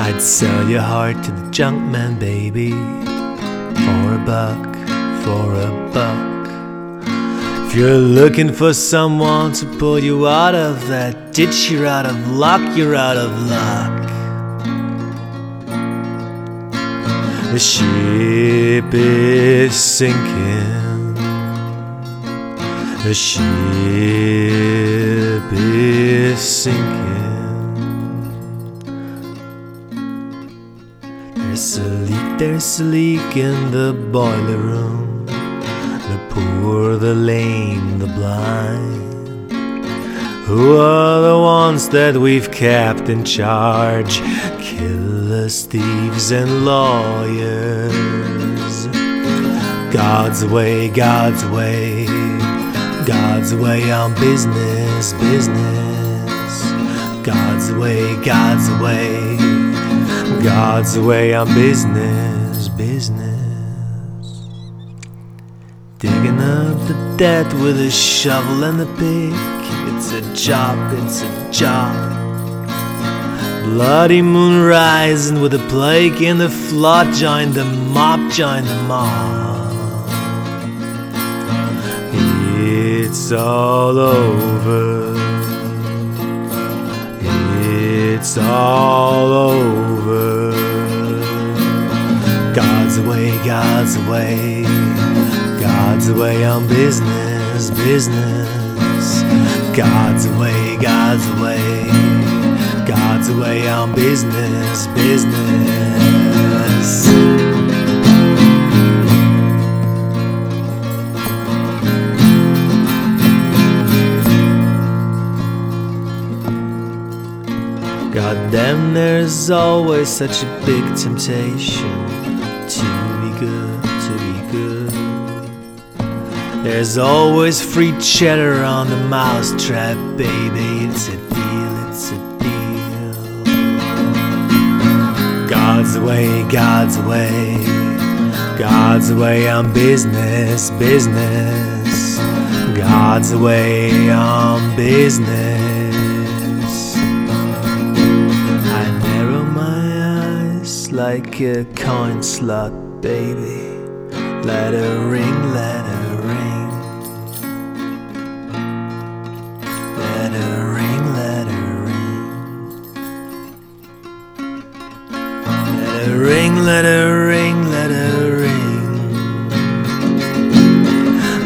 I'd sell your heart to the junk man, baby, for a buck, for a buck. If you're looking for someone to pull you out of that ditch, you're out of luck, you're out of luck. The ship is sinking. The ship There's a leak, there's a leak in the boiler room. The poor, the lame, the blind. Who are the ones that we've kept in charge? Killers, thieves, and lawyers. God's way, God's way, God's way on business, business. God's way, God's way, God's way on business, business. Digging up the dead with a shovel and a pick. It's a job, it's a job. Bloody moon rising with a plague and the flood. Join the mob, join the mob. It's all over. It's all over. God's way, God's way. God's way on business, business. God's way, God's way. God's way on business, business. God damn, there's always such a big temptation to be good, to be good. There's always free cheddar on the mousetrap, baby. It's a deal, it's a deal. God's way, God's way, God's way on business, business. God's way on business. Like a coin slot, baby. Let her ring, let her ring. Let her ring, let her ring. Let her ring, let her ring, let her ring.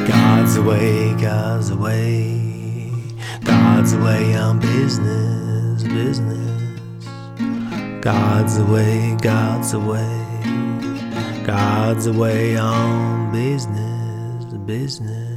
God's way, God's way, God's way on business, business. God's away, God's away, God's away on business, business.